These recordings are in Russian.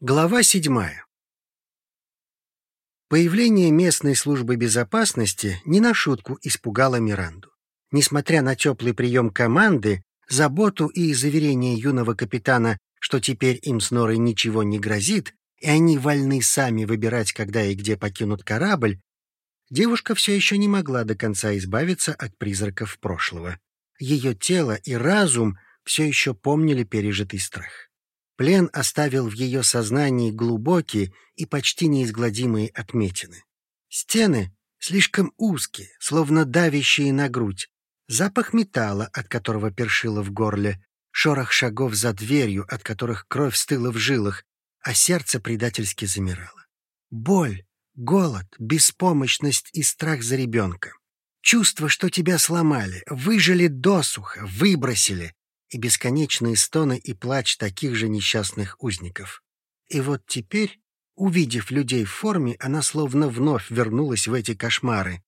Глава седьмая. Появление местной службы безопасности не на шутку испугало Миранду. Несмотря на теплый прием команды, заботу и заверение юного капитана, что теперь им с Норой ничего не грозит, и они вольны сами выбирать, когда и где покинут корабль, девушка все еще не могла до конца избавиться от призраков прошлого. Ее тело и разум все еще помнили пережитый страх. Плен оставил в ее сознании глубокие и почти неизгладимые отметины. Стены слишком узкие, словно давящие на грудь. Запах металла, от которого першило в горле, шорох шагов за дверью, от которых кровь стыла в жилах, а сердце предательски замирало. Боль, голод, беспомощность и страх за ребенка. Чувство, что тебя сломали, выжили досуха, выбросили, и бесконечные стоны и плач таких же несчастных узников. И вот теперь, увидев людей в форме, она словно вновь вернулась в эти кошмары.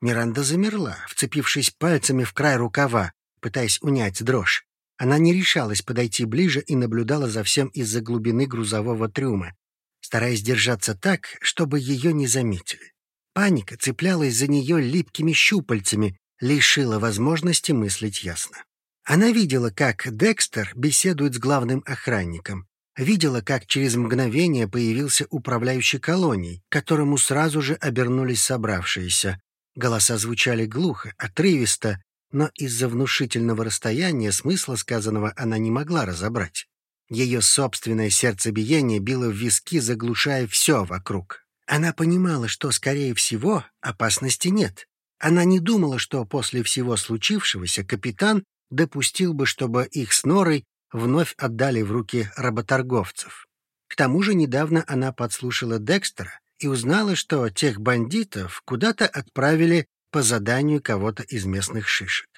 Миранда замерла, вцепившись пальцами в край рукава, пытаясь унять дрожь. Она не решалась подойти ближе и наблюдала за всем из-за глубины грузового трюма, стараясь держаться так, чтобы ее не заметили. Паника цеплялась за нее липкими щупальцами, лишила возможности мыслить ясно. Она видела, как Декстер беседует с главным охранником. Видела, как через мгновение появился управляющий колонией, которому сразу же обернулись собравшиеся. Голоса звучали глухо, отрывисто, но из-за внушительного расстояния смысла сказанного она не могла разобрать. Ее собственное сердцебиение било в виски, заглушая все вокруг. Она понимала, что, скорее всего, опасности нет. Она не думала, что после всего случившегося капитан допустил бы, чтобы их с Норой вновь отдали в руки работорговцев. К тому же недавно она подслушала Декстера и узнала, что тех бандитов куда-то отправили по заданию кого-то из местных шишек.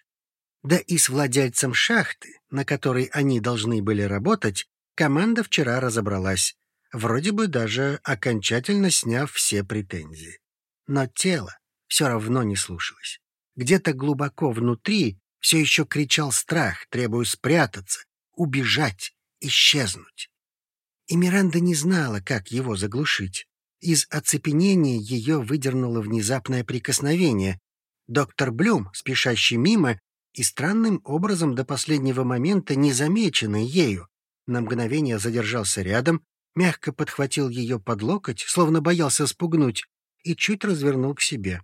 Да и с владельцем шахты, на которой они должны были работать, команда вчера разобралась, вроде бы даже окончательно сняв все претензии. Но тело все равно не слушалось. Где-то глубоко внутри все еще кричал страх, требуя спрятаться, убежать, исчезнуть. И Миранда не знала, как его заглушить. Из оцепенения ее выдернуло внезапное прикосновение. Доктор Блюм, спешащий мимо и странным образом до последнего момента незамеченный ею, на мгновение задержался рядом, мягко подхватил ее под локоть, словно боялся спугнуть, и чуть развернул к себе.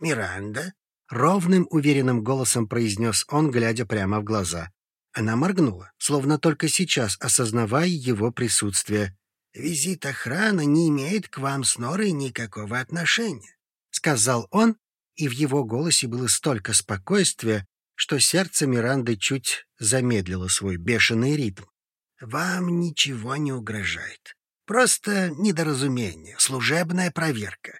«Миранда?» Ровным, уверенным голосом произнес он, глядя прямо в глаза. Она моргнула, словно только сейчас осознавая его присутствие. «Визит охраны не имеет к вам с Норой никакого отношения», — сказал он, и в его голосе было столько спокойствия, что сердце Миранды чуть замедлило свой бешеный ритм. «Вам ничего не угрожает. Просто недоразумение, служебная проверка.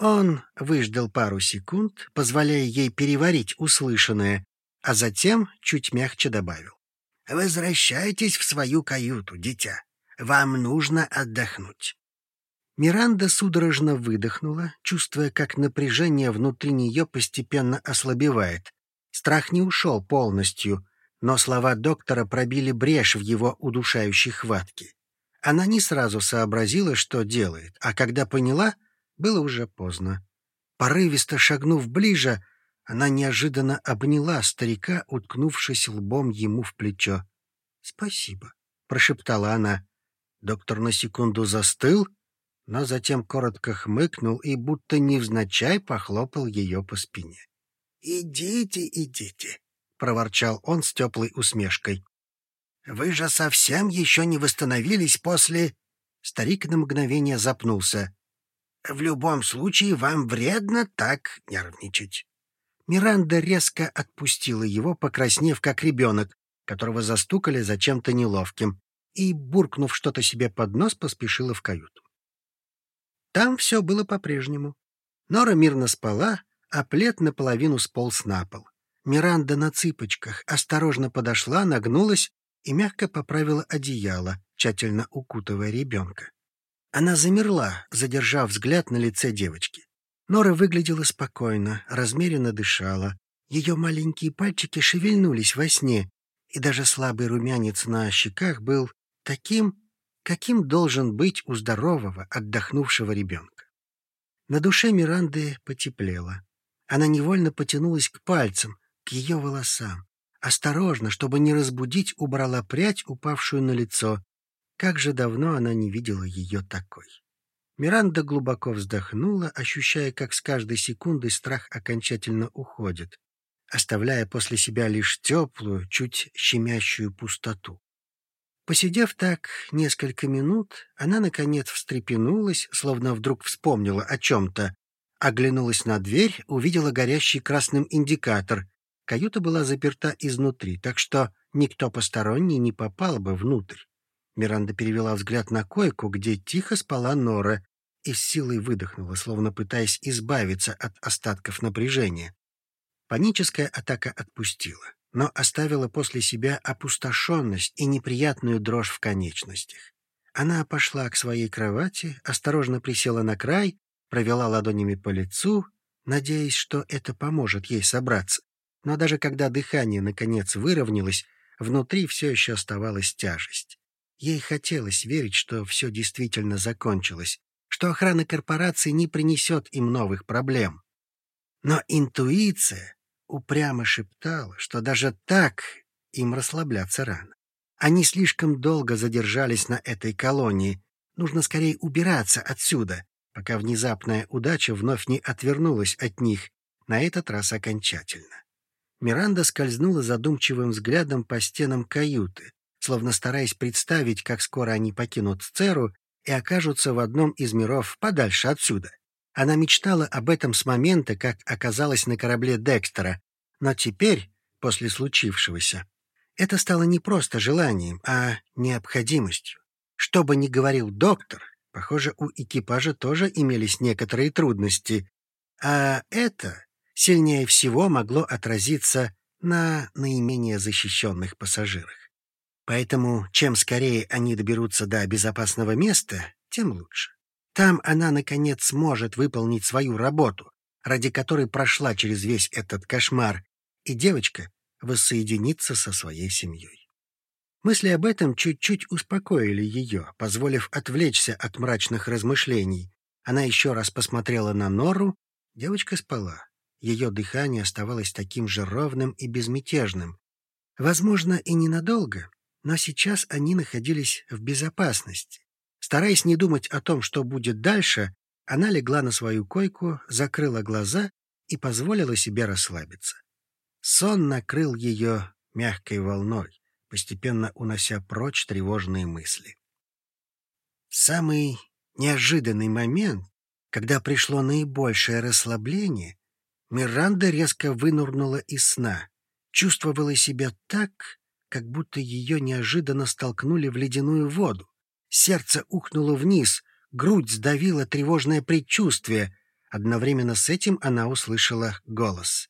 Он выждал пару секунд, позволяя ей переварить услышанное, а затем чуть мягче добавил. «Возвращайтесь в свою каюту, дитя. Вам нужно отдохнуть». Миранда судорожно выдохнула, чувствуя, как напряжение внутри нее постепенно ослабевает. Страх не ушел полностью, но слова доктора пробили брешь в его удушающей хватке. Она не сразу сообразила, что делает, а когда поняла — было уже поздно. Порывисто шагнув ближе, она неожиданно обняла старика, уткнувшись лбом ему в плечо. «Спасибо», — прошептала она. Доктор на секунду застыл, но затем коротко хмыкнул и будто невзначай похлопал ее по спине. «Идите, идите», — проворчал он с теплой усмешкой. «Вы же совсем еще не восстановились после...» Старик на мгновение запнулся. В любом случае вам вредно так нервничать. Миранда резко отпустила его, покраснев как ребенок, которого застукали за чем-то неловким, и, буркнув что-то себе под нос, поспешила в каюту. Там все было по-прежнему. Нора мирно спала, а плед наполовину сполз на пол. Миранда на цыпочках осторожно подошла, нагнулась и мягко поправила одеяло, тщательно укутывая ребенка. Она замерла, задержав взгляд на лице девочки. Нора выглядела спокойно, размеренно дышала. Ее маленькие пальчики шевельнулись во сне, и даже слабый румянец на щеках был таким, каким должен быть у здорового, отдохнувшего ребенка. На душе Миранды потеплело. Она невольно потянулась к пальцам, к ее волосам. Осторожно, чтобы не разбудить, убрала прядь, упавшую на лицо. Как же давно она не видела ее такой. Миранда глубоко вздохнула, ощущая, как с каждой секундой страх окончательно уходит, оставляя после себя лишь теплую, чуть щемящую пустоту. Посидев так несколько минут, она, наконец, встрепенулась, словно вдруг вспомнила о чем-то, оглянулась на дверь, увидела горящий красным индикатор. Каюта была заперта изнутри, так что никто посторонний не попал бы внутрь. Миранда перевела взгляд на койку, где тихо спала Нора, и с силой выдохнула, словно пытаясь избавиться от остатков напряжения. Паническая атака отпустила, но оставила после себя опустошенность и неприятную дрожь в конечностях. Она пошла к своей кровати, осторожно присела на край, провела ладонями по лицу, надеясь, что это поможет ей собраться. Но даже когда дыхание наконец выровнялось, внутри все еще оставалась тяжесть. Ей хотелось верить, что все действительно закончилось, что охрана корпорации не принесет им новых проблем. Но интуиция упрямо шептала, что даже так им расслабляться рано. Они слишком долго задержались на этой колонии. Нужно скорее убираться отсюда, пока внезапная удача вновь не отвернулась от них, на этот раз окончательно. Миранда скользнула задумчивым взглядом по стенам каюты, словно стараясь представить, как скоро они покинут Церу и окажутся в одном из миров подальше отсюда. Она мечтала об этом с момента, как оказалась на корабле Декстера, но теперь, после случившегося, это стало не просто желанием, а необходимостью. Что бы ни говорил доктор, похоже, у экипажа тоже имелись некоторые трудности, а это сильнее всего могло отразиться на наименее защищенных пассажирах. Поэтому чем скорее они доберутся до безопасного места, тем лучше. Там она, наконец, сможет выполнить свою работу, ради которой прошла через весь этот кошмар, и девочка воссоединится со своей семьей. Мысли об этом чуть-чуть успокоили ее, позволив отвлечься от мрачных размышлений. Она еще раз посмотрела на Нору. Девочка спала. Ее дыхание оставалось таким же ровным и безмятежным. Возможно, и ненадолго, но сейчас они находились в безопасности. Стараясь не думать о том, что будет дальше, она легла на свою койку, закрыла глаза и позволила себе расслабиться. Сон накрыл ее мягкой волной, постепенно унося прочь тревожные мысли. Самый неожиданный момент, когда пришло наибольшее расслабление, Миранда резко вынурнула из сна, чувствовала себя так, как будто ее неожиданно столкнули в ледяную воду. Сердце ухнуло вниз, грудь сдавило тревожное предчувствие. Одновременно с этим она услышала голос.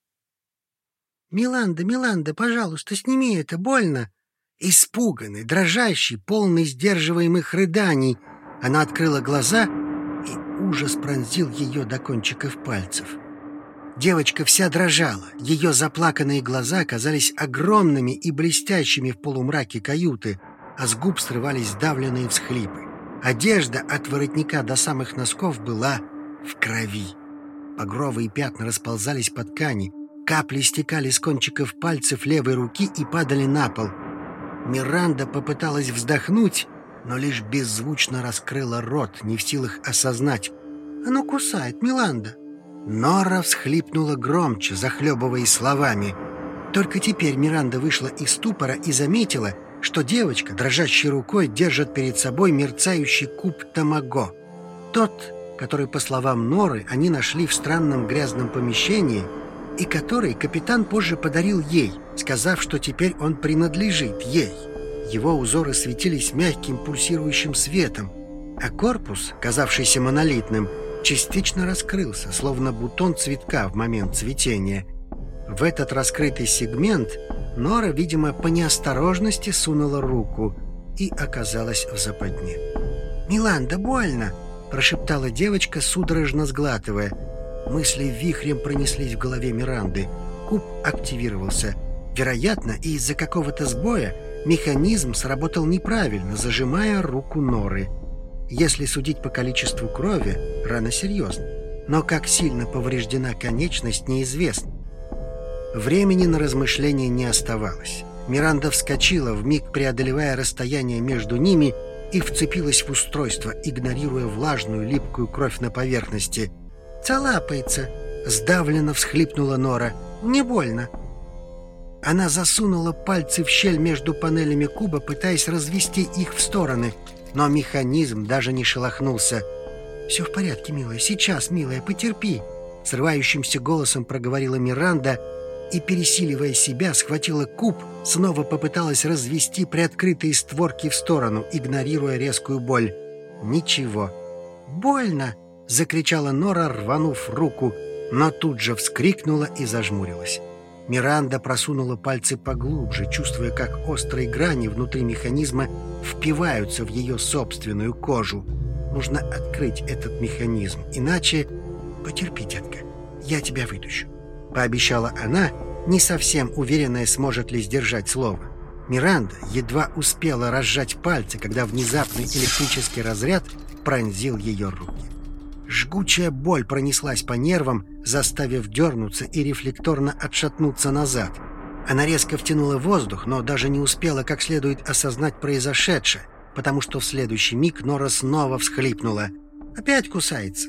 «Миланда, Миланда, пожалуйста, сними это, больно!» Испуганный, дрожащий, полный сдерживаемых рыданий, она открыла глаза, и ужас пронзил ее до кончиков пальцев. Девочка вся дрожала, ее заплаканные глаза казались огромными и блестящими в полумраке каюты, а с губ срывались давленные всхлипы. Одежда от воротника до самых носков была в крови. Багровые пятна расползались по ткани, капли стекали с кончиков пальцев левой руки и падали на пол. Миранда попыталась вздохнуть, но лишь беззвучно раскрыла рот, не в силах осознать. «Оно кусает, Миланда!» Нора всхлипнула громче, захлебываясь словами. Только теперь Миранда вышла из ступора и заметила, что девочка, дрожащей рукой, держит перед собой мерцающий куб тамаго. Тот, который, по словам Норы, они нашли в странном грязном помещении, и который капитан позже подарил ей, сказав, что теперь он принадлежит ей. Его узоры светились мягким пульсирующим светом, а корпус, казавшийся монолитным, частично раскрылся, словно бутон цветка в момент цветения. В этот раскрытый сегмент Нора, видимо, по неосторожности сунула руку и оказалась в западне. «Миланда, больно!» – прошептала девочка, судорожно сглатывая. Мысли вихрем пронеслись в голове Миранды. Куб активировался. Вероятно, из-за какого-то сбоя механизм сработал неправильно, зажимая руку Норы. Если судить по количеству крови, рана серьезна. Но как сильно повреждена конечность, неизвестно. Времени на размышления не оставалось. Миранда вскочила, вмиг преодолевая расстояние между ними, и вцепилась в устройство, игнорируя влажную липкую кровь на поверхности. «Цалапается!» — сдавленно всхлипнула Нора. «Не больно!» Она засунула пальцы в щель между панелями куба, пытаясь развести их в стороны, но механизм даже не шелохнулся. «Все в порядке, милая, сейчас, милая, потерпи!» Срывающимся голосом проговорила Миранда — и, пересиливая себя, схватила куб, снова попыталась развести приоткрытые створки в сторону, игнорируя резкую боль. Ничего. «Больно!» — закричала Нора, рванув руку, но тут же вскрикнула и зажмурилась. Миранда просунула пальцы поглубже, чувствуя, как острые грани внутри механизма впиваются в ее собственную кожу. Нужно открыть этот механизм, иначе... Потерпи, детка, я тебя вытащу. — пообещала она, не совсем уверенная, сможет ли сдержать слово. Миранда едва успела разжать пальцы, когда внезапный электрический разряд пронзил ее руки. Жгучая боль пронеслась по нервам, заставив дернуться и рефлекторно отшатнуться назад. Она резко втянула воздух, но даже не успела как следует осознать произошедшее, потому что в следующий миг Нора снова всхлипнула. «Опять кусается!»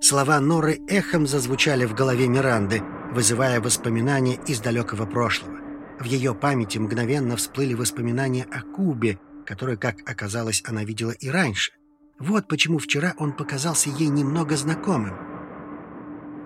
Слова Норы эхом зазвучали в голове Миранды — вызывая воспоминания из далекого прошлого. В ее памяти мгновенно всплыли воспоминания о Кубе, которые, как оказалось, она видела и раньше. Вот почему вчера он показался ей немного знакомым.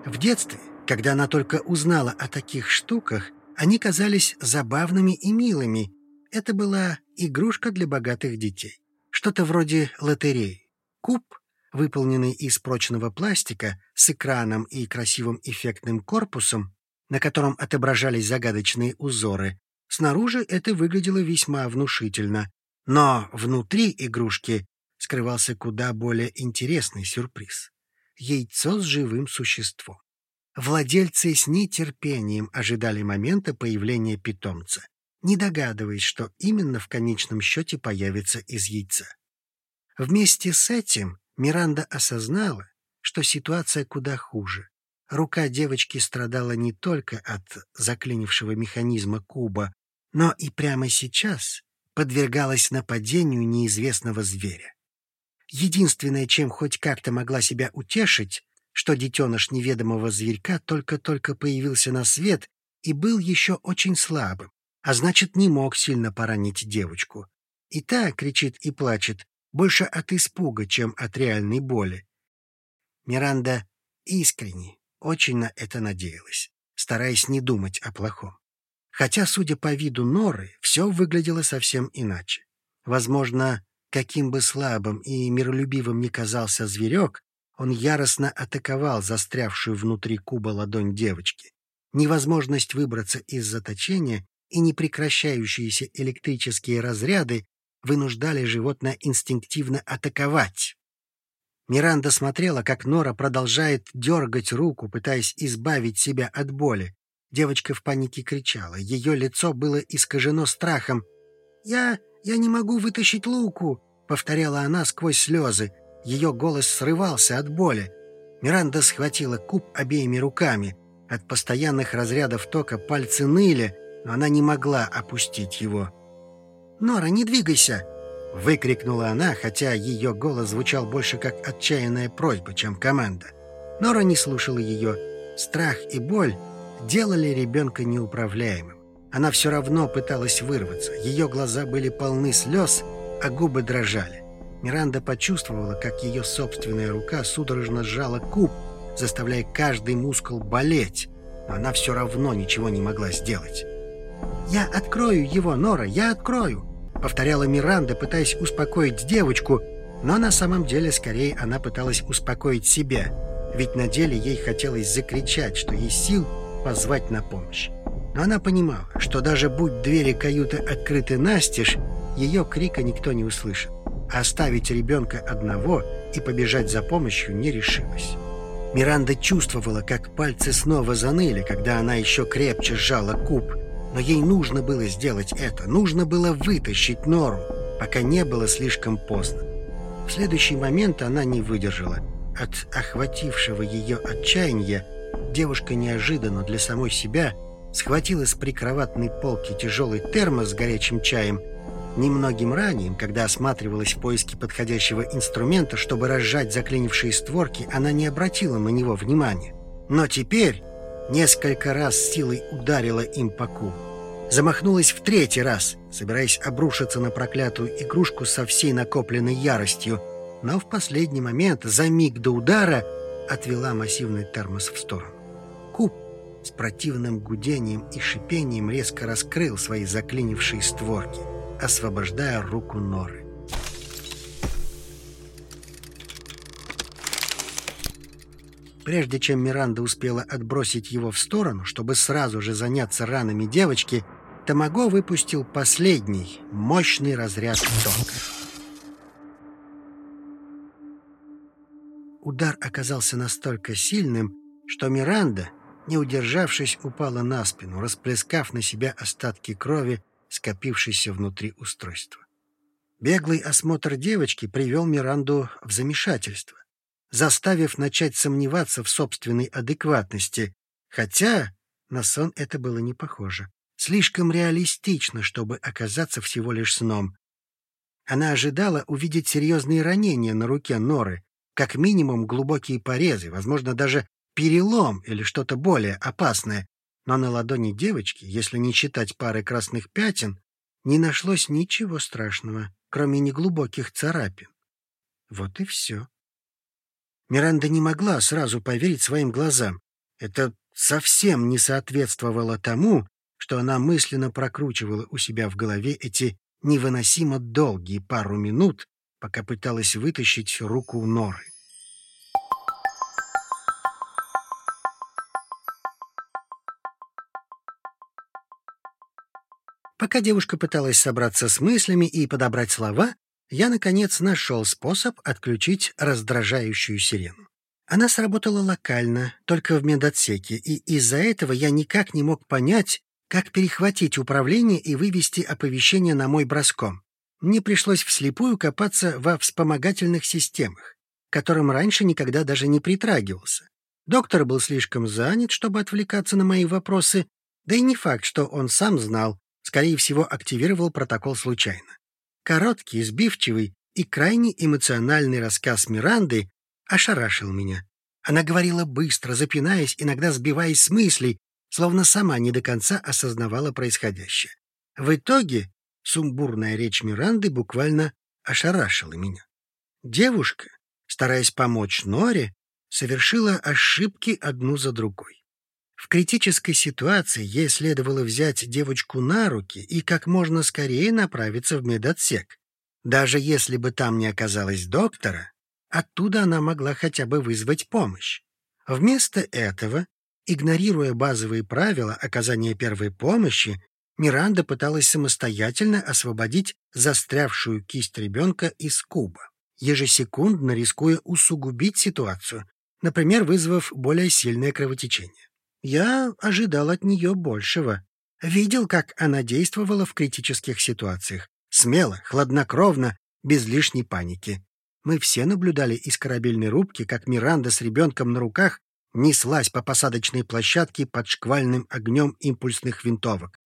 В детстве, когда она только узнала о таких штуках, они казались забавными и милыми. Это была игрушка для богатых детей. Что-то вроде лотереи. Куб — выполненный из прочного пластика с экраном и красивым эффектным корпусом, на котором отображались загадочные узоры. Снаружи это выглядело весьма внушительно, но внутри игрушки скрывался куда более интересный сюрприз — яйцо с живым существом. Владельцы с нетерпением ожидали момента появления питомца, не догадываясь, что именно в конечном счете появится из яйца. Вместе с этим Миранда осознала, что ситуация куда хуже. Рука девочки страдала не только от заклинившего механизма куба, но и прямо сейчас подвергалась нападению неизвестного зверя. Единственное, чем хоть как-то могла себя утешить, что детеныш неведомого зверька только-только появился на свет и был еще очень слабым, а значит, не мог сильно поранить девочку. И та кричит и плачет, больше от испуга, чем от реальной боли. Миранда искренне, очень на это надеялась, стараясь не думать о плохом. Хотя, судя по виду Норы, все выглядело совсем иначе. Возможно, каким бы слабым и миролюбивым ни казался зверек, он яростно атаковал застрявшую внутри куба ладонь девочки. Невозможность выбраться из заточения и непрекращающиеся электрические разряды вынуждали животное инстинктивно атаковать. Миранда смотрела, как Нора продолжает дергать руку, пытаясь избавить себя от боли. Девочка в панике кричала. Ее лицо было искажено страхом. «Я... я не могу вытащить луку!» — повторяла она сквозь слезы. Ее голос срывался от боли. Миранда схватила куб обеими руками. От постоянных разрядов тока пальцы ныли, но она не могла опустить его. «Нора, не двигайся!» — выкрикнула она, хотя ее голос звучал больше как отчаянная просьба, чем команда. Нора не слушала ее. Страх и боль делали ребенка неуправляемым. Она все равно пыталась вырваться. Ее глаза были полны слез, а губы дрожали. Миранда почувствовала, как ее собственная рука судорожно сжала куб, заставляя каждый мускул болеть, но она все равно ничего не могла сделать. «Я открою его, Нора, я открою!» повторяла Миранда, пытаясь успокоить девочку, но на самом деле скорее она пыталась успокоить себя, ведь на деле ей хотелось закричать, что есть сил позвать на помощь. Но она понимала, что даже будь двери каюты открыты настежь, ее крика никто не услышит, а оставить ребенка одного и побежать за помощью не решилась. Миранда чувствовала, как пальцы снова заныли, когда она еще крепче сжала куб, Но ей нужно было сделать это, нужно было вытащить Нору, пока не было слишком поздно. В следующий момент она не выдержала. От охватившего ее отчаяния девушка неожиданно для самой себя схватила с прикроватной полки тяжелый термос с горячим чаем. Немногим ранее, когда осматривалась в поиске подходящего инструмента, чтобы разжать заклинившие створки, она не обратила на него внимания. Но теперь несколько раз силой ударила им по кубу. Замахнулась в третий раз, собираясь обрушиться на проклятую игрушку со всей накопленной яростью, но в последний момент, за миг до удара, отвела массивный термос в сторону. С противным гудением и шипением резко раскрыл свои заклинившие створки, освобождая руку Норы. Прежде чем Миранда успела отбросить его в сторону, чтобы сразу же заняться ранами девочки, Тамаго выпустил последний, мощный разряд тока. Удар оказался настолько сильным, что Миранда, не удержавшись, упала на спину, расплескав на себя остатки крови, скопившейся внутри устройства. Беглый осмотр девочки привел Миранду в замешательство, заставив начать сомневаться в собственной адекватности, хотя на сон это было не похоже. Слишком реалистично, чтобы оказаться всего лишь сном. Она ожидала увидеть серьезные ранения на руке Норы, как минимум глубокие порезы, возможно, даже перелом или что-то более опасное, но на ладони девочки, если не считать пары красных пятен, не нашлось ничего страшного, кроме неглубоких царапин. Вот и все. Миранда не могла сразу поверить своим глазам. Это совсем не соответствовало тому, что она мысленно прокручивала у себя в голове эти невыносимо долгие пару минут, пока пыталась вытащить руку Норы. Пока девушка пыталась собраться с мыслями и подобрать слова, я, наконец, нашел способ отключить раздражающую сирену. Она сработала локально, только в медотсеке, и из-за этого я никак не мог понять, как перехватить управление и вывести оповещение на мой броском. Мне пришлось вслепую копаться во вспомогательных системах, которым раньше никогда даже не притрагивался. Доктор был слишком занят, чтобы отвлекаться на мои вопросы, да и не факт, что он сам знал, скорее всего, активировал протокол случайно. Короткий, сбивчивый и крайне эмоциональный рассказ Миранды ошарашил меня. Она говорила быстро, запинаясь, иногда сбиваясь с мыслей, словно сама не до конца осознавала происходящее. В итоге сумбурная речь Миранды буквально ошарашила меня. Девушка, стараясь помочь Норе, совершила ошибки одну за другой. В критической ситуации ей следовало взять девочку на руки и как можно скорее направиться в медотсек. Даже если бы там не оказалось доктора, оттуда она могла хотя бы вызвать помощь. Вместо этого, игнорируя базовые правила оказания первой помощи, Миранда пыталась самостоятельно освободить застрявшую кисть ребенка из куба, ежесекундно рискуя усугубить ситуацию, например, вызвав более сильное кровотечение. Я ожидал от нее большего. Видел, как она действовала в критических ситуациях. Смело, хладнокровно, без лишней паники. Мы все наблюдали из корабельной рубки, как Миранда с ребенком на руках неслась по посадочной площадке под шквальным огнем импульсных винтовок.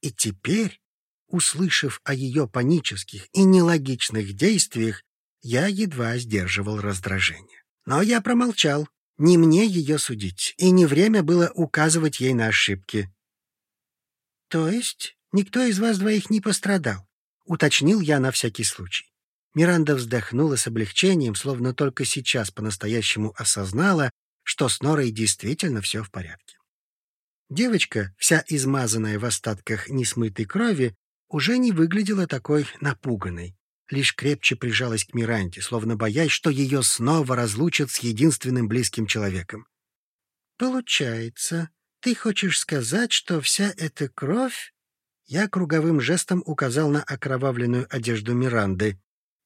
И теперь, услышав о ее панических и нелогичных действиях, я едва сдерживал раздражение. Но я промолчал, не мне ее судить, и не время было указывать ей на ошибки. — То есть никто из вас двоих не пострадал? — уточнил я на всякий случай. Миранда вздохнула с облегчением, словно только сейчас по-настоящему осознала, что с Норой действительно все в порядке. Девочка, вся измазанная в остатках несмытой крови, уже не выглядела такой напуганной лишь крепче прижалась к Миранте, словно боясь, что ее снова разлучат с единственным близким человеком. «Получается, ты хочешь сказать, что вся эта кровь...» Я круговым жестом указал на окровавленную одежду Миранды.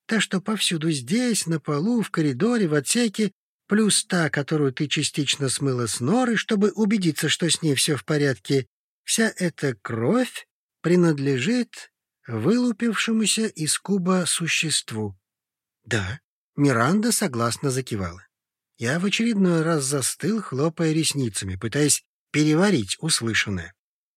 «Та, что повсюду здесь, на полу, в коридоре, в отсеке, плюс та, которую ты частично смыла с норы, чтобы убедиться, что с ней все в порядке, Вся эта кровь принадлежит вылупившемуся из куба существу. Да, Миранда согласно закивала. Я в очередной раз застыл, хлопая ресницами, пытаясь переварить услышанное.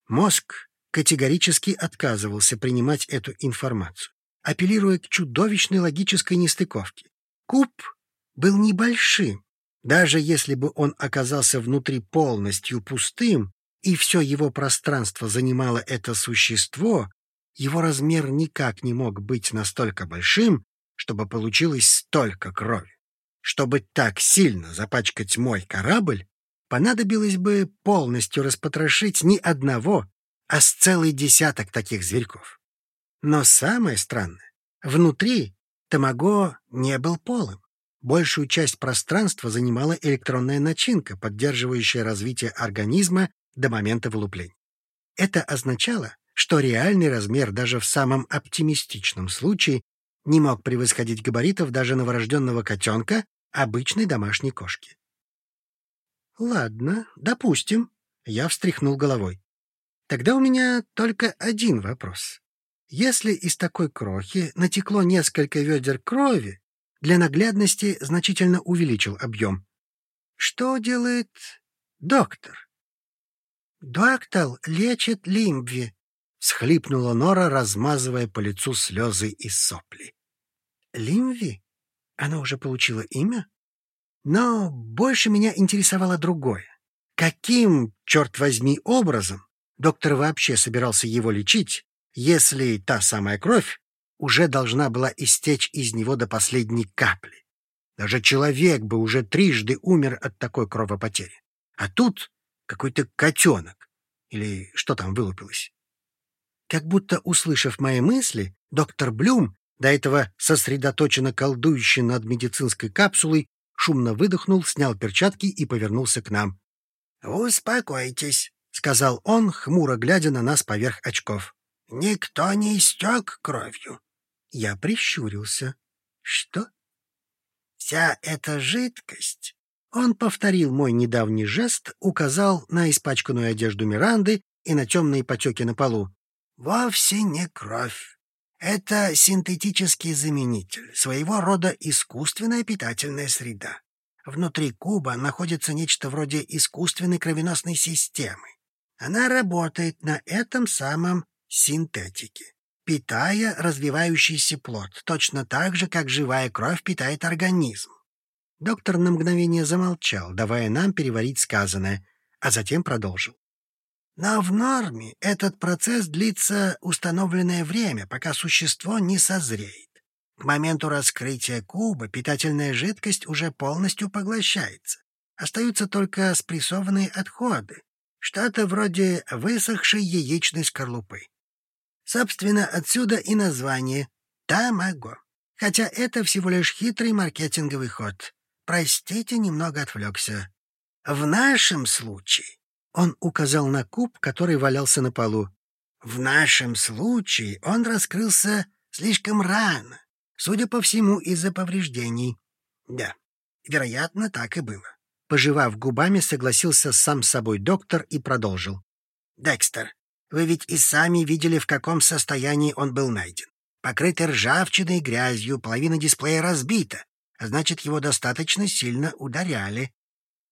Мозг категорически отказывался принимать эту информацию, апеллируя к чудовищной логической нестыковке. Куб был небольшим. Даже если бы он оказался внутри полностью пустым, и все его пространство занимало это существо, его размер никак не мог быть настолько большим, чтобы получилось столько крови. Чтобы так сильно запачкать мой корабль, понадобилось бы полностью распотрошить не одного, а с целый десяток таких зверьков. Но самое странное, внутри Тамаго не был полым. Большую часть пространства занимала электронная начинка, поддерживающая развитие организма до момента вылупления. Это означало, что реальный размер даже в самом оптимистичном случае не мог превосходить габаритов даже новорожденного котенка обычной домашней кошки. «Ладно, допустим», — я встряхнул головой. «Тогда у меня только один вопрос. Если из такой крохи натекло несколько ведер крови, для наглядности значительно увеличил объем. Что делает доктор? Доктор лечит лимбви, схлипнула Нора, размазывая по лицу слезы и сопли. Лимви? Она уже получила имя? Но больше меня интересовало другое. Каким, черт возьми, образом доктор вообще собирался его лечить, если та самая кровь уже должна была истечь из него до последней капли. Даже человек бы уже трижды умер от такой кровопотери. А тут какой-то котенок. Или что там вылупилось? Как будто, услышав мои мысли, доктор Блюм, до этого сосредоточенно колдующий над медицинской капсулой, шумно выдохнул, снял перчатки и повернулся к нам. «Успокойтесь», — сказал он, хмуро глядя на нас поверх очков. «Никто не истек кровью. Я прищурился. Что? Вся эта жидкость... Он повторил мой недавний жест, указал на испачканную одежду Миранды и на темные потеки на полу. Вовсе не кровь. Это синтетический заменитель, своего рода искусственная питательная среда. Внутри куба находится нечто вроде искусственной кровеносной системы. Она работает на этом самом синтетике питая развивающийся плод, точно так же, как живая кровь питает организм. Доктор на мгновение замолчал, давая нам переварить сказанное, а затем продолжил. Но в норме этот процесс длится установленное время, пока существо не созреет. К моменту раскрытия куба питательная жидкость уже полностью поглощается. Остаются только спрессованные отходы, что-то вроде высохшей яичной скорлупы. Собственно, отсюда и название «Тамаго». Хотя это всего лишь хитрый маркетинговый ход. Простите, немного отвлекся. В нашем случае он указал на куб, который валялся на полу. В нашем случае он раскрылся слишком рано, судя по всему, из-за повреждений. Да, вероятно, так и было. Пожевав губами, согласился сам с собой доктор и продолжил. «Декстер, вы ведь и сами видели, в каком состоянии он был найден. Покрытый ржавчиной и грязью, половина дисплея разбита, а значит, его достаточно сильно ударяли.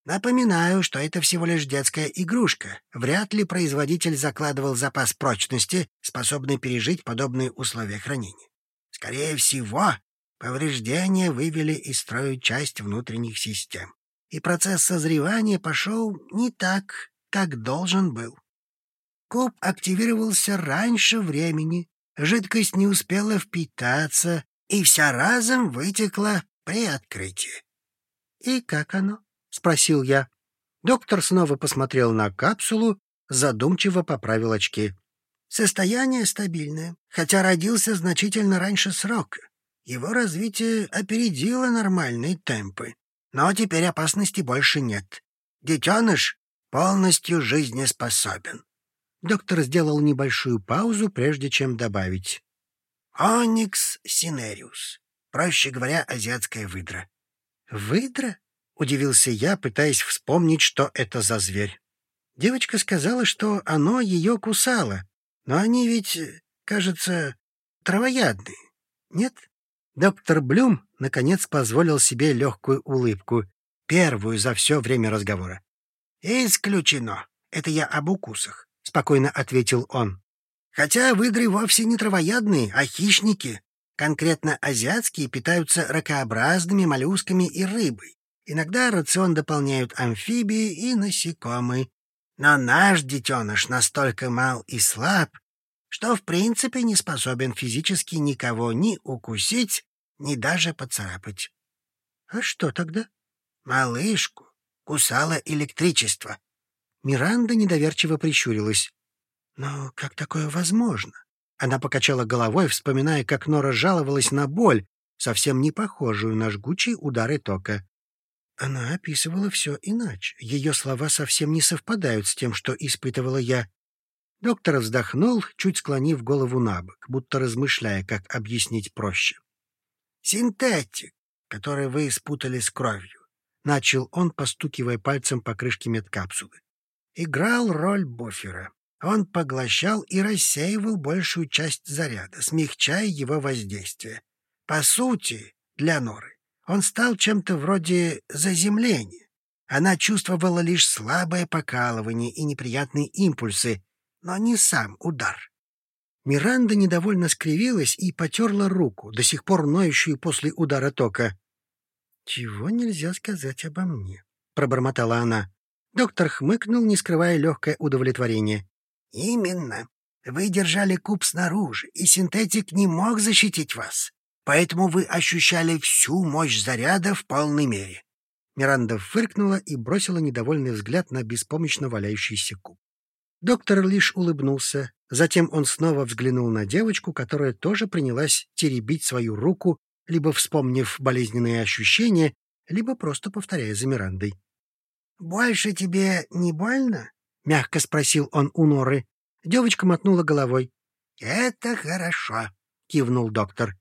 Напоминаю, что это всего лишь детская игрушка. Вряд ли производитель закладывал запас прочности, способный пережить подобные условия хранения. Скорее всего, повреждения вывели из строя часть внутренних систем. И процесс созревания пошел не так, как должен был. Куб активировался раньше времени, жидкость не успела впитаться, и вся разом вытекла при открытии. «И как оно?» — спросил я. Доктор снова посмотрел на капсулу, задумчиво поправил очки. «Состояние стабильное, хотя родился значительно раньше срока. Его развитие опередило нормальные темпы. Но теперь опасности больше нет. Детеныш полностью жизнеспособен. Доктор сделал небольшую паузу, прежде чем добавить. «Aonyx cinereus. Проще говоря, азиатская выдра». «Выдра?» — удивился я, пытаясь вспомнить, что это за зверь. Девочка сказала, что оно ее кусало. Но они ведь, кажется, травоядные, нет? Доктор Блюм, наконец, позволил себе легкую улыбку, первую за все время разговора. «Исключено. Это я об укусах», — спокойно ответил он. «Хотя выдры вовсе не травоядные, а хищники. Конкретно азиатские питаются ракообразными моллюсками и рыбой. Иногда рацион дополняют амфибии и насекомые. Но наш детеныш настолько мал и слаб, что в принципе не способен физически никого ни укусить, ни даже поцарапать. — А что тогда? — Малышку кусало электричество. Миранда недоверчиво прищурилась. — Но как такое возможно? Она покачала головой, вспоминая, как Нора жаловалась на боль, совсем не похожую на жгучие удары тока. Она описывала все иначе. Ее слова совсем не совпадают с тем, что испытывала я. Доктор вздохнул, чуть склонив голову на бок, будто размышляя, как объяснить проще. «Синтетик, который вы спутали с кровью», — начал он, постукивая пальцем по крышке медкапсулы. «Играл роль буфера. Он поглощал и рассеивал большую часть заряда, смягчая его воздействие. По сути, для Норы он стал чем-то вроде заземления. Она чувствовала лишь слабое покалывание и неприятные импульсы, но не сам удар. Миранда недовольно скривилась и потерла руку, до сих пор ноющую после удара тока. «Чего нельзя сказать обо мне?» — пробормотала она. Доктор хмыкнул, не скрывая легкое удовлетворение. «Именно. Вы держали куб снаружи, и синтетик не мог защитить вас. Поэтому вы ощущали всю мощь заряда в полной мере». Миранда фыркнула и бросила недовольный взгляд на беспомощно валяющийся куб. Доктор лишь улыбнулся. Затем он снова взглянул на девочку, которая тоже принялась теребить свою руку, либо вспомнив болезненные ощущения, либо просто повторяя за Мирандой. «Больше тебе не больно?» — мягко спросил он у Норы. Девочка мотнула головой. «Это хорошо», — кивнул доктор.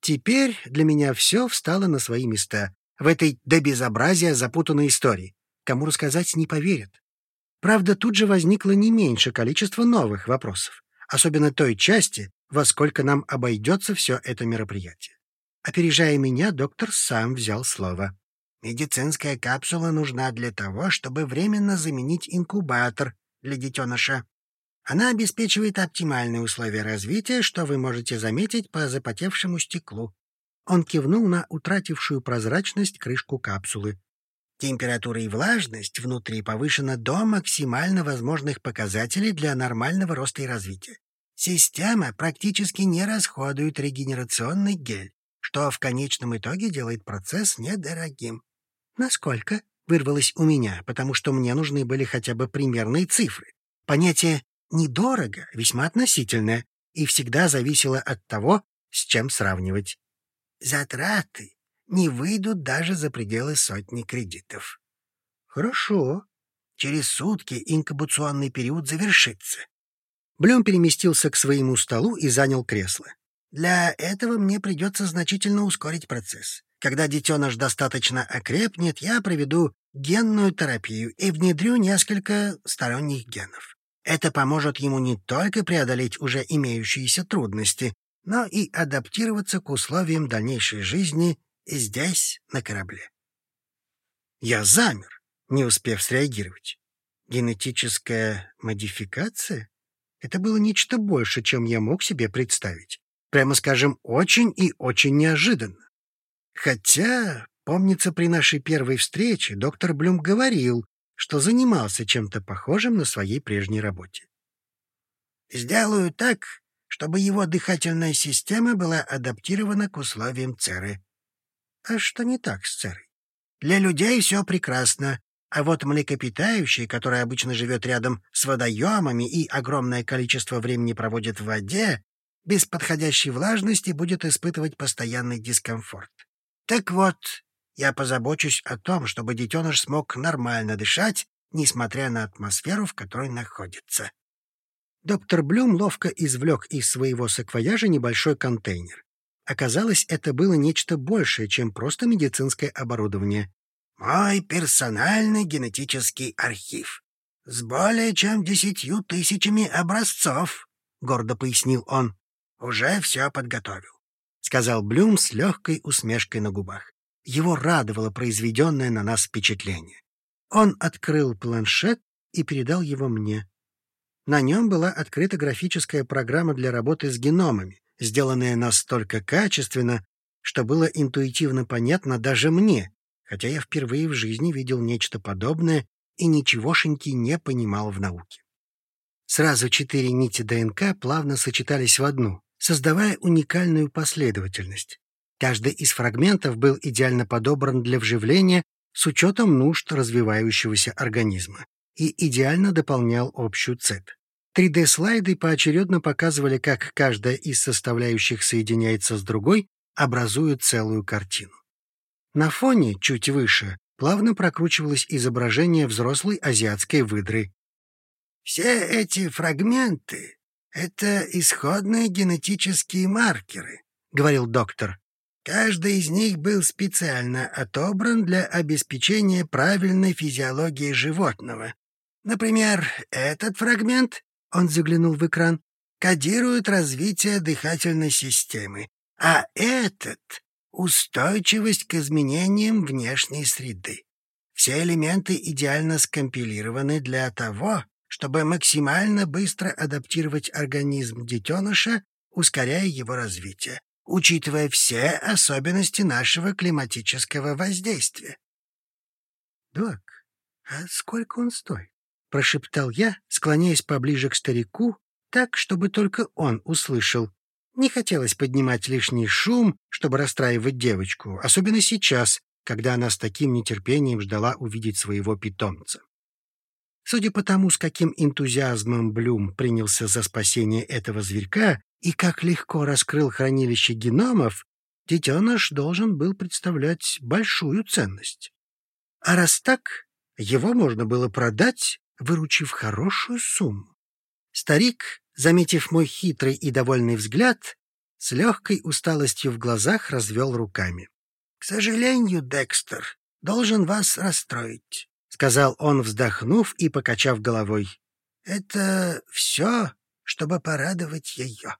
Теперь для меня все встало на свои места в этой до безобразия запутанной истории. Кому рассказать не поверят. Правда, тут же возникло не меньше количество новых вопросов, особенно той части, во сколько нам обойдется все это мероприятие. Опережая меня, доктор сам взял слово. Медицинская капсула нужна для того, чтобы временно заменить инкубатор для детеныша. Она обеспечивает оптимальные условия развития, что вы можете заметить по запотевшему стеклу. Он кивнул на утратившую прозрачность крышку капсулы. Температура и влажность внутри повышена до максимально возможных показателей для нормального роста и развития. Система практически не расходует регенерационный гель, что в конечном итоге делает процесс недорогим. Насколько? Вырвалось у меня, потому что мне нужны были хотя бы примерные цифры. Понятие «недорого» весьма относительное и всегда зависело от того, с чем сравнивать. Затраты не выйдут даже за пределы сотни кредитов. Хорошо. Через сутки инкубационный период завершится. Блюм переместился к своему столу и занял кресло. Для этого мне придется значительно ускорить процесс. Когда детеныш достаточно окрепнет, я проведу генную терапию и внедрю несколько сторонних генов. Это поможет ему не только преодолеть уже имеющиеся трудности, но и адаптироваться к условиям дальнейшей жизни здесь, на корабле. Я замер, не успев среагировать. Генетическая модификация? Это было нечто больше, чем я мог себе представить. Прямо скажем, очень и очень неожиданно. Хотя, помнится, при нашей первой встрече доктор Блюм говорил, что занимался чем-то похожим на своей прежней работе. «Сделаю так, чтобы его дыхательная система была адаптирована к условиям церы», а что не так с церой? Для людей все прекрасно, а вот млекопитающий, который обычно живет рядом с водоемами и огромное количество времени проводит в воде, без подходящей влажности будет испытывать постоянный дискомфорт. Так вот, я позабочусь о том, чтобы детеныш смог нормально дышать, несмотря на атмосферу, в которой находится. Доктор Блюм ловко извлек из своего саквояжа небольшой контейнер. Оказалось, это было нечто большее, чем просто медицинское оборудование. «Мой персональный генетический архив. «С более чем десятью тысячами образцов», — гордо пояснил он. «Уже все подготовил», — сказал Блюм с легкой усмешкой на губах. Его радовало произведенное на нас впечатление. Он открыл планшет и передал его мне. На нем была открыта графическая программа для работы с геномами, сделанная настолько качественно, что было интуитивно понятно даже мне, хотя я впервые в жизни видел нечто подобное и ничегошеньки не понимал в науке. Сразу четыре нити ДНК плавно сочетались в одну, создавая уникальную последовательность. Каждый из фрагментов был идеально подобран для вживления с учетом нужд развивающегося организма и идеально дополнял общую цепь. 3D-слайды поочередно показывали, как каждая из составляющих соединяется с другой, образуя целую картину. На фоне, чуть выше, плавно прокручивалось изображение взрослой азиатской выдры. «Все эти фрагменты — это исходные генетические маркеры», — говорил доктор. «Каждый из них был специально отобран для обеспечения правильной физиологии животного. Например, этот фрагмент он заглянул в экран, кодирует развитие дыхательной системы, а этот — устойчивость к изменениям внешней среды. Все элементы идеально скомпилированы для того, чтобы максимально быстро адаптировать организм детеныша, ускоряя его развитие, учитывая все особенности нашего климатического воздействия. «Док, а сколько он стоит?» — прошептал я, склоняясь поближе к старику, так, чтобы только он услышал. Не хотелось поднимать лишний шум, чтобы расстраивать девочку, особенно сейчас, когда она с таким нетерпением ждала увидеть своего питомца. Судя по тому, с каким энтузиазмом Блюм принялся за спасение этого зверька и как легко раскрыл хранилище геномов, детеныш должен был представлять большую ценность. А раз так, его можно было продать выручив хорошую сумму. Старик, заметив мой хитрый и довольный взгляд, с легкой усталостью в глазах развел руками. — К сожалению, Декстер, должен вас расстроить, — сказал он, вздохнув и покачав головой. — Это все, чтобы порадовать ее.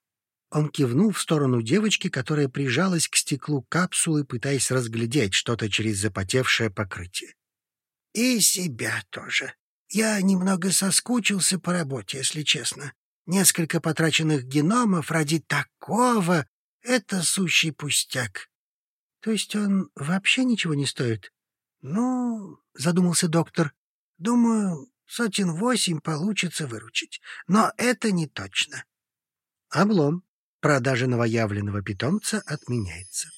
Он кивнул в сторону девочки, которая прижалась к стеклу капсулы, пытаясь разглядеть что-то через запотевшее покрытие. — И себя тоже. Я немного соскучился по работе, если честно. Несколько потраченных геномов ради такого — это сущий пустяк. — То есть он вообще ничего не стоит? — Ну, — задумался доктор, — думаю, сотен восемь получится выручить. Но это не точно. Облом. Продажа новоявленного питомца отменяется.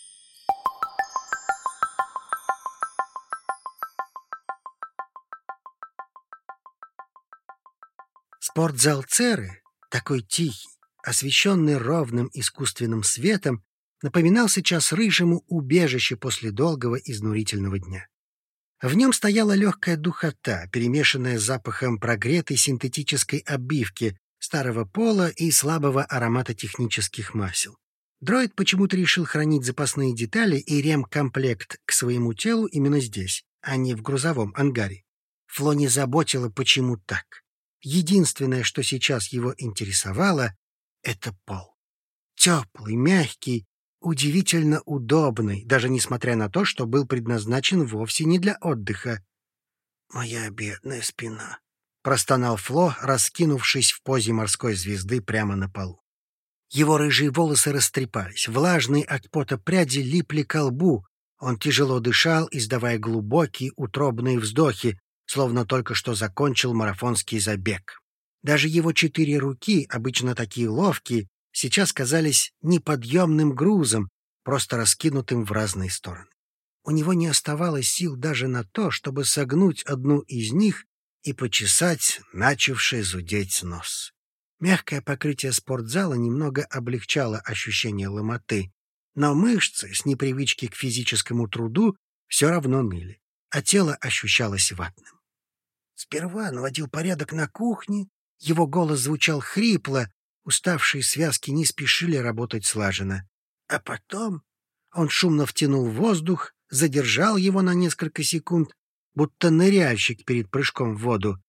Спортзал Церы, такой тихий, освещенный ровным искусственным светом, напоминал сейчас рыжему убежище после долгого изнурительного дня. В нем стояла легкая духота, перемешанная с запахом прогретой синтетической обивки, старого пола и слабого аромата технических масел. Дроид почему-то решил хранить запасные детали и ремкомплект к своему телу именно здесь, а не в грузовом ангаре. Фло не заботило, почему так. Единственное, что сейчас его интересовало, — это пол. Теплый, мягкий, удивительно удобный, даже несмотря на то, что был предназначен вовсе не для отдыха. «Моя бедная спина», — простонал Фло, раскинувшись в позе морской звезды прямо на полу. Его рыжие волосы растрепались, влажные от пота пряди липли к лбу. Он тяжело дышал, издавая глубокие утробные вздохи, словно только что закончил марафонский забег. Даже его четыре руки, обычно такие ловкие, сейчас казались неподъемным грузом, просто раскинутым в разные стороны. У него не оставалось сил даже на то, чтобы согнуть одну из них и почесать начавший зудеть нос. Мягкое покрытие спортзала немного облегчало ощущение ломоты, но мышцы с непривычки к физическому труду все равно ныли, а тело ощущалось ватным. Сперва наводил порядок на кухне, его голос звучал хрипло, уставшие связки не спешили работать слаженно. А потом он шумно втянул воздух, задержал его на несколько секунд, будто ныряльщик перед прыжком в воду,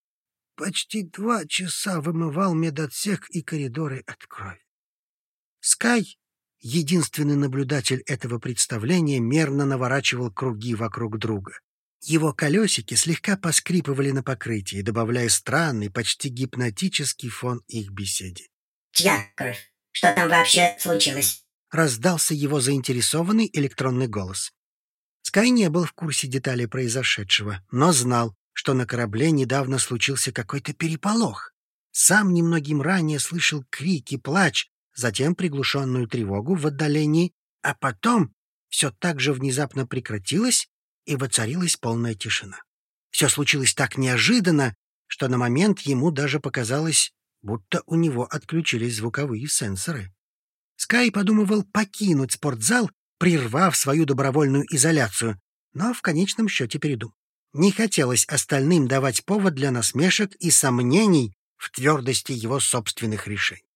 почти два часа вымывал медотсек и коридоры от крови. Скай, единственный наблюдатель этого представления, мерно наворачивал круги вокруг друга. Его колесики слегка поскрипывали на покрытии, добавляя странный, почти гипнотический фон их беседе. «Чья кровь? Что там вообще случилось?» Раздался его заинтересованный электронный голос. Скай не был в курсе деталей произошедшего, но знал, что на корабле недавно случился какой-то переполох. Сам немногим ранее слышал крики, плач, затем приглушенную тревогу в отдалении, а потом все так же внезапно прекратилось, и воцарилась полная тишина. Все случилось так неожиданно, что на момент ему даже показалось, будто у него отключились звуковые сенсоры. Скай подумывал покинуть спортзал, прервав свою добровольную изоляцию, но в конечном счете передумал. Не хотелось остальным давать повод для насмешек и сомнений в твердости его собственных решений.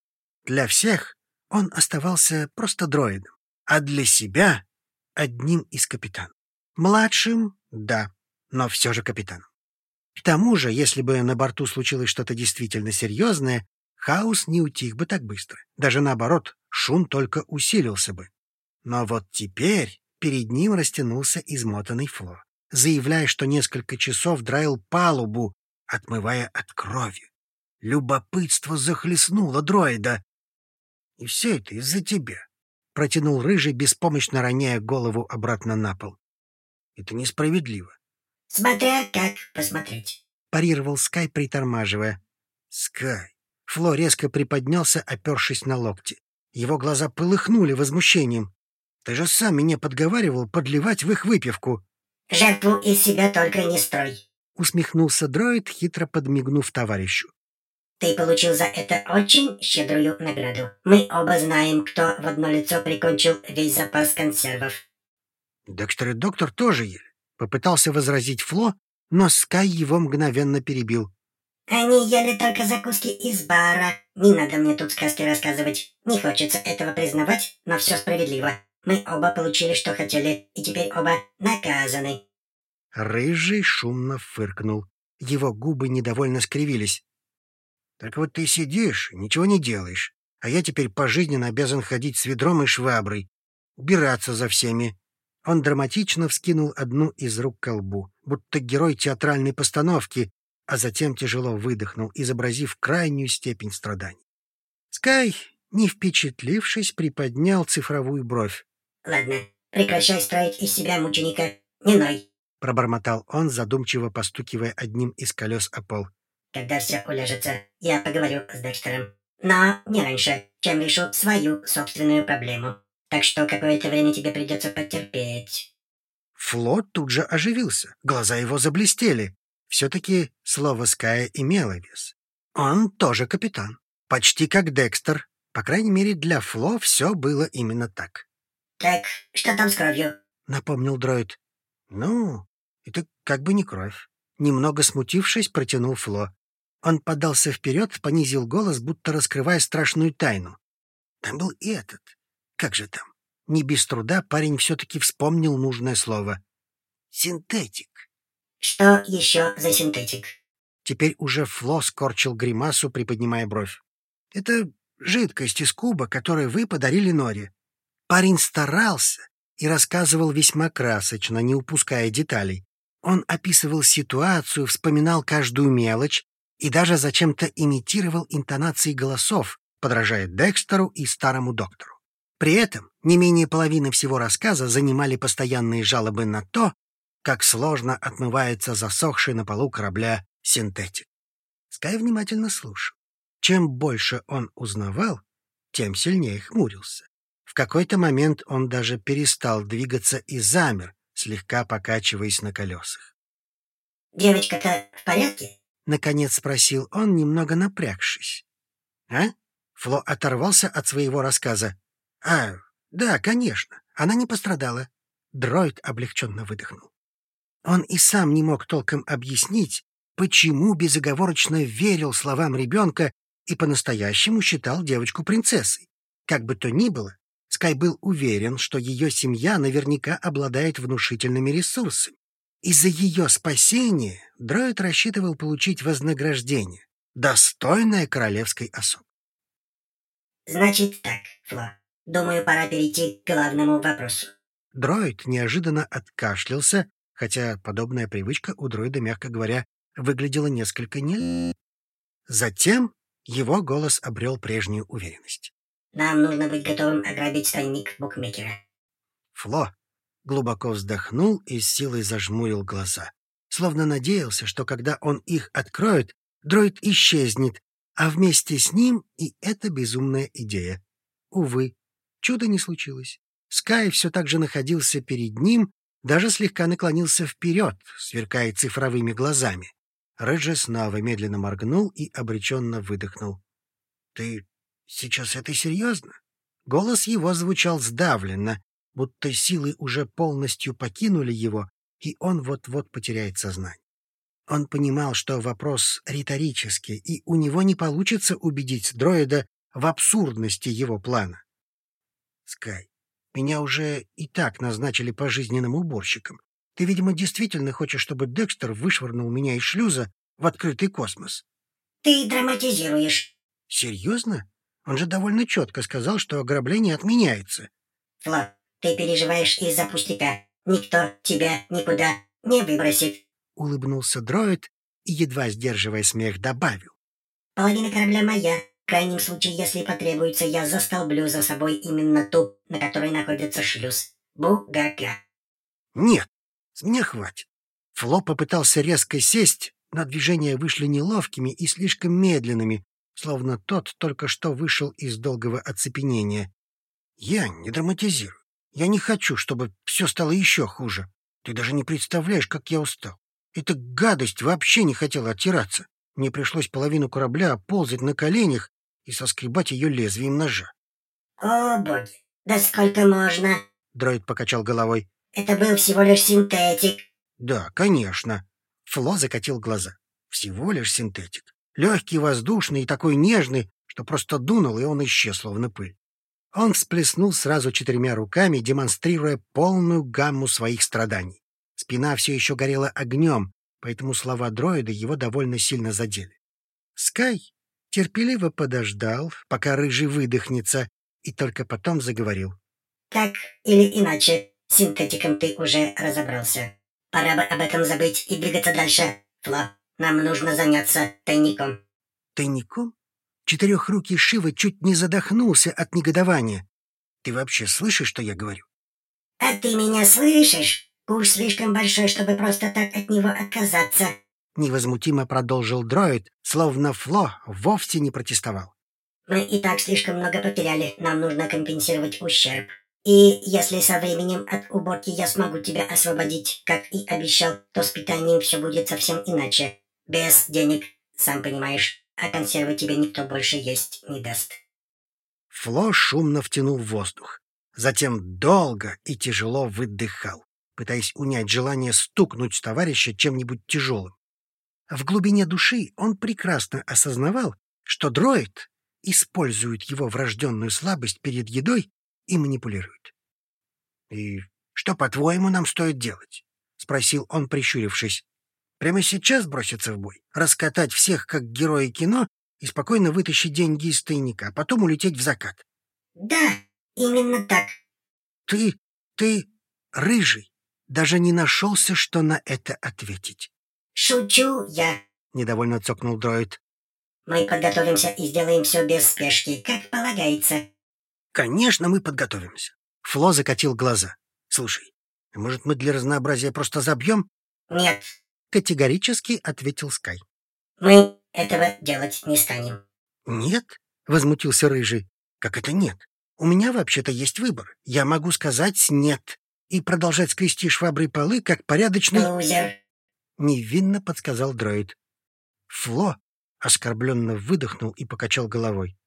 Для всех он оставался просто дроидом, а для себя — одним из капитанов. Младшим — да, но все же капитаном. К тому же, если бы на борту случилось что-то действительно серьезное, хаос не утих бы так быстро. Даже наоборот, шум только усилился бы. Но вот теперь перед ним растянулся измотанный Фло, заявляя, что несколько часов драил палубу, отмывая от крови. Любопытство захлестнуло дроида. — И все это из-за тебя, — протянул Рыжий, беспомощно роняя голову обратно на пол. Это несправедливо. — Смотря как посмотреть, — парировал Скай, притормаживая. — Скай. Фло резко приподнялся, опершись на локти. Его глаза полыхнули возмущением. — Ты же сам меня подговаривал подливать в их выпивку. — Жертву из себя только не строй, — усмехнулся дроид, хитро подмигнув товарищу. Ты получил за это очень щедрую награду. Мы оба знаем, кто в одно лицо прикончил весь запас консервов. Декстер и доктор тоже ели. Попытался возразить Фло, но Скай его мгновенно перебил. Они ели только закуски из бара. Не надо мне тут сказки рассказывать. Не хочется этого признавать, но все справедливо. Мы оба получили, что хотели, и теперь оба наказаны. Рыжий шумно фыркнул. Его губы недовольно скривились. «Так вот ты сидишь, ничего не делаешь, а я теперь пожизненно обязан ходить с ведром и шваброй, убираться за всеми, он драматично вскинул одну из рук к колбу, будто герой театральной постановки, а затем тяжело выдохнул, изобразив крайнюю степень страданий. Скай, не впечатлившись, приподнял цифровую бровь. «Ладно, прекращай строить из себя мученика. Не ной!» — пробормотал он, задумчиво постукивая одним из колес о пол. «Когда все уляжется, я поговорю с Декстером. Но не раньше, чем решу свою собственную проблему». Так что какое-то время тебе придется потерпеть. Флот тут же оживился, глаза его заблестели. Все-таки слово Ская имело вес. Он тоже капитан, почти как Декстер. По крайней мере, для Фло все было именно так. «Так, что там с кровью?» — напомнил дроид. «Ну, это как бы не кровь». Немного смутившись, протянул Фло. Он подался вперед, понизил голос, будто раскрывая страшную тайну. Там был и этот, как же там? Не без труда парень все-таки вспомнил нужное слово. Синтетик. Что еще за синтетик? Теперь уже Фло скорчил гримасу, приподнимая бровь. Это жидкость из куба, которую вы подарили Норе. Парень старался и рассказывал весьма красочно, не упуская деталей. Он описывал ситуацию, вспоминал каждую мелочь и даже зачем-то имитировал интонации голосов, подражая Декстеру и старому доктору. При этом не менее половины всего рассказа занимали постоянные жалобы на то, как сложно отмывается засохший на полу корабля синтетик. Скай внимательно слушал. Чем больше он узнавал, тем сильнее хмурился. В какой-то момент он даже перестал двигаться и замер, слегка покачиваясь на колесах. «Девочка-то в порядке?» — наконец спросил он, немного напрягшись. «А?» Фло оторвался от своего рассказа. «А, да, конечно, она не пострадала». Дроид облегченно выдохнул. Он и сам не мог толком объяснить, почему безоговорочно верил словам ребенка и по-настоящему считал девочку принцессой. Как бы то ни было, Скай был уверен, что ее семья наверняка обладает внушительными ресурсами. Из-за ее спасения дроид рассчитывал получить вознаграждение, достойное королевской особы. Значит так, Фло. Думаю, пора перейти к главному вопросу. Дроид неожиданно откашлялся, хотя подобная привычка у дроида, мягко говоря, выглядела несколько не... Затем его голос обрел прежнюю уверенность. Нам нужно быть готовым ограбить тайник букмекера. Фло глубоко вздохнул и с силой зажмурил глаза, словно надеялся, что когда он их откроет, дроид исчезнет, а вместе с ним и эта безумная идея. Увы, чуда не случилось. Скай все так же находился перед ним, даже слегка наклонился вперед, сверкая цифровыми глазами. Реджи снова медленно моргнул и обреченно выдохнул. — Ты сейчас это серьезно? Голос его звучал сдавленно, будто силы уже полностью покинули его, и он вот-вот потеряет сознание. Он понимал, что вопрос риторический, и у него не получится убедить дроида в абсурдности его плана. «Скай, меня уже и так назначили пожизненным уборщиком. Ты, видимо, действительно хочешь, чтобы Декстер вышвырнул меня из шлюза в открытый космос?» «Ты драматизируешь». «Серьезно? Он же довольно четко сказал, что ограбление отменяется». «Фло, ты переживаешь из-за пустяка. Никто тебя никуда не выбросит. Улыбнулся дроид и, едва сдерживая смех, добавил. Половина корабля моя. Крайнем случае, если потребуется, я застолблю за собой именно ту, на которой находится шлюз. Бу-га-га. Нет, с меня хватит. Фло попытался резко сесть, но движения вышли неловкими и слишком медленными, словно тот только что вышел из долгого оцепенения. Я не драматизирую. Я не хочу, чтобы все стало еще хуже. Ты даже не представляешь, как я устал. Эта гадость вообще не хотела оттираться. Мне пришлось половину корабля ползать на коленях и соскребать ее лезвием ножа. — О, боги, да сколько можно? — дроид покачал головой. — Это был всего лишь синтетик. — Да, конечно. Фло закатил глаза. Всего лишь синтетик. Легкий, воздушный и такой нежный, что просто дунул, и он исчез, словно пыль. Он всплеснул сразу четырьмя руками, демонстрируя полную гамму своих страданий. Спина все еще горела огнем, поэтому слова дроида его довольно сильно задели. Скай терпеливо подождал, пока рыжий выдохнется, и только потом заговорил. «Так или иначе, с синтетиком ты уже разобрался. Пора бы об этом забыть и двигаться дальше. Фло, нам нужно заняться тайником». «Тайником?» Четырехрукий Шива чуть не задохнулся от негодования. Ты вообще слышишь, что я говорю? — А ты меня слышишь? Куш слишком большой, чтобы просто так от него отказаться. Невозмутимо продолжил дроид, словно Фло вовсе не протестовал. Мы и так слишком много потеряли, нам нужно компенсировать ущерб. И если со временем от уборки я смогу тебя освободить, как и обещал, то с питанием все будет совсем иначе. Без денег, сам понимаешь а консервы тебе никто больше есть не даст. Фло шумно втянул воздух, затем долго и тяжело выдыхал, пытаясь унять желание стукнуть товарища чем-нибудь тяжелым. В глубине души он прекрасно осознавал, что дроид использует его врожденную слабость перед едой и манипулирует. «И что, по-твоему, нам стоит делать?» — спросил он, прищурившись. Прямо сейчас броситься в бой, раскатать всех, как герои кино, и спокойно вытащить деньги из тайника, а потом улететь в закат. Да, именно так. Ты, ты рыжий, даже не нашелся, что на это ответить. Шучу я, недовольно цокнул дроид. Мы подготовимся и сделаем все без спешки, как полагается. Конечно, мы подготовимся. Фло закатил глаза. Слушай, может, мы для разнообразия просто забьем? Нет, — категорически ответил Скай. «Мы этого делать не станем». «Нет?» — возмутился Рыжий. «Как это нет? У меня вообще-то есть выбор. Я могу сказать «нет» и продолжать скрести шваброй полы, как порядочный...» «Лузер!» — невинно подсказал дроид. Фло оскорбленно выдохнул и покачал головой.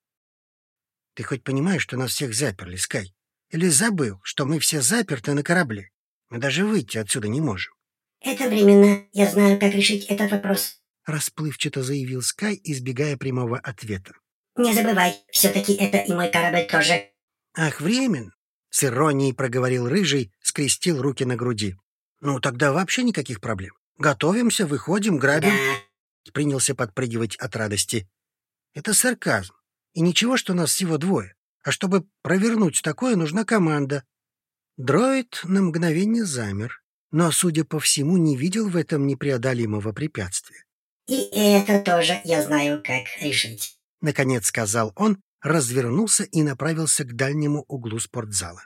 «Ты хоть понимаешь, что нас всех заперли, Скай? Или забыл, что мы все заперты на корабле? Мы даже выйти отсюда не можем. «Это временно. Я знаю, как решить этот вопрос», — расплывчато заявил Скай, избегая прямого ответа. «Не забывай, все-таки это и мой корабль тоже». «Ах, времен!» — с иронией проговорил Рыжий, скрестил руки на груди. Ну, тогда вообще никаких проблем. Готовимся, выходим, грабим. Да. Принялся подпрыгивать от радости. Это сарказм. И ничего, что нас всего двое. А чтобы провернуть такое, нужна команда. Дроид на мгновение замер, но, судя по всему, не видел в этом непреодолимого препятствия. И это тоже я знаю, как решить. Наконец сказал он, развернулся и направился к дальнему углу спортзала.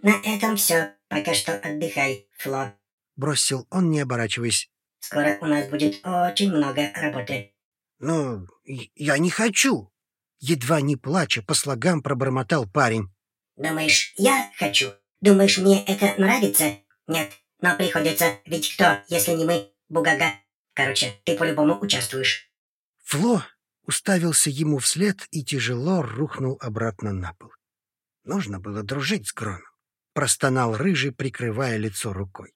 На этом все. Пока что отдыхай, Фло. Бросил он, не оборачиваясь. Скоро у нас будет очень много работы. «Ну, я не хочу!» Едва не плача, по слогам пробормотал парень. Думаешь, я хочу? Думаешь, мне это нравится? Нет, но приходится, ведь кто, если не мы, Бугага? Короче, ты по-любому участвуешь. Фло уставился ему вслед и тяжело рухнул обратно на пол. Нужно было дружить с Гроном. Простонал рыжий, прикрывая лицо рукой.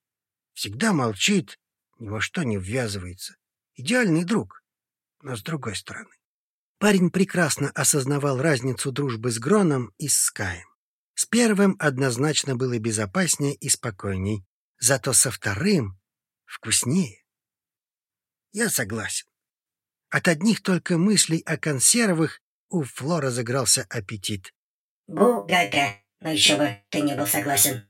Всегда молчит, ни во что не ввязывается. Идеальный друг. Но с другой стороны. Парень прекрасно осознавал разницу дружбы с Гроном и с Скаем. С первым однозначно было безопаснее и спокойней, зато со вторым вкуснее. Я согласен. От одних только мыслей о консервах у Флора загрался аппетит. Бу-га-га, ну еще бы, ты не был согласен.